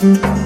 Şafak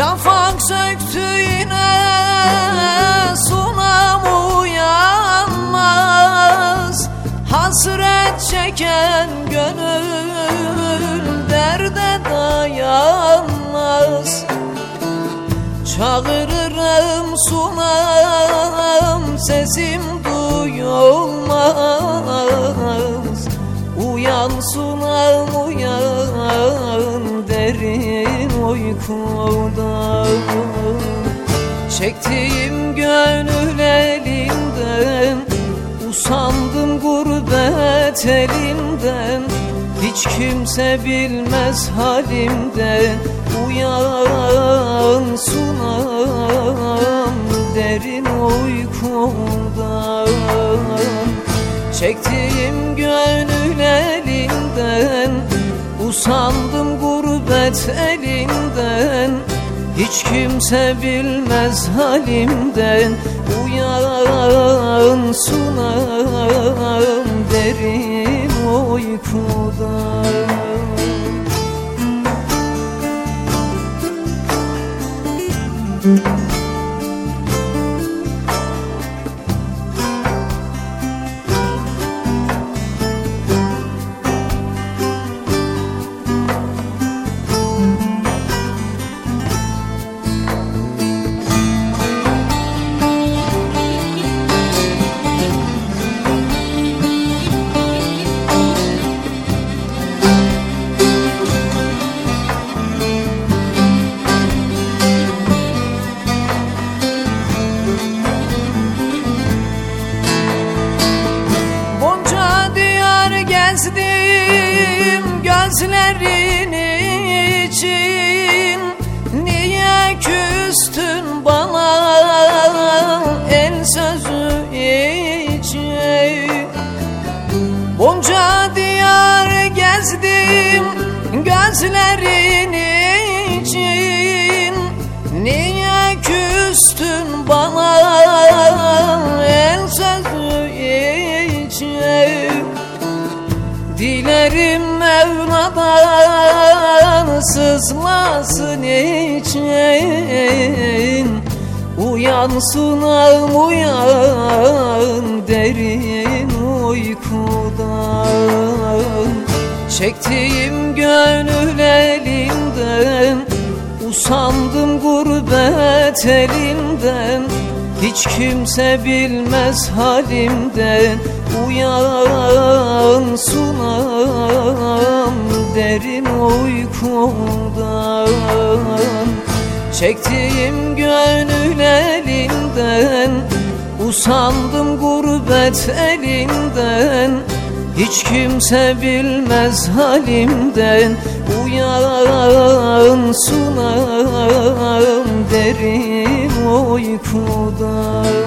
Şafak söktü yine sunam uyanmaz. Hasret çeken gönül derde dayanmaz. Çağırırım sunam sesim duyulmaz. Uyan sunam uyan derin uykudan Çektiğim gönül elinden Usandım gurbet elinden Hiç kimse bilmez halimden Uyan sunam derin uykudan Çektiğim gönül elinden Usandım gurbet elinden. Hiç kimse bilmez halimden. Uyan sunam derin uykudan. Bonca gözlerin için Niye küstün bana? El sözü için. Bonca diyar gezdim gözlerin için Dilerim Mevla'dan sızmasın için. Uyan sunam uyan derin uykudan. Çektiğim gönül elinden Usandım gurbet elinden Hiç kimse bilmez halimden Uyan sunam derin uykudan. Çektiğim gönül elinden Usandım gurbet elinden. Hiç kimse bilmez halimden Uyan sunam derin uykudan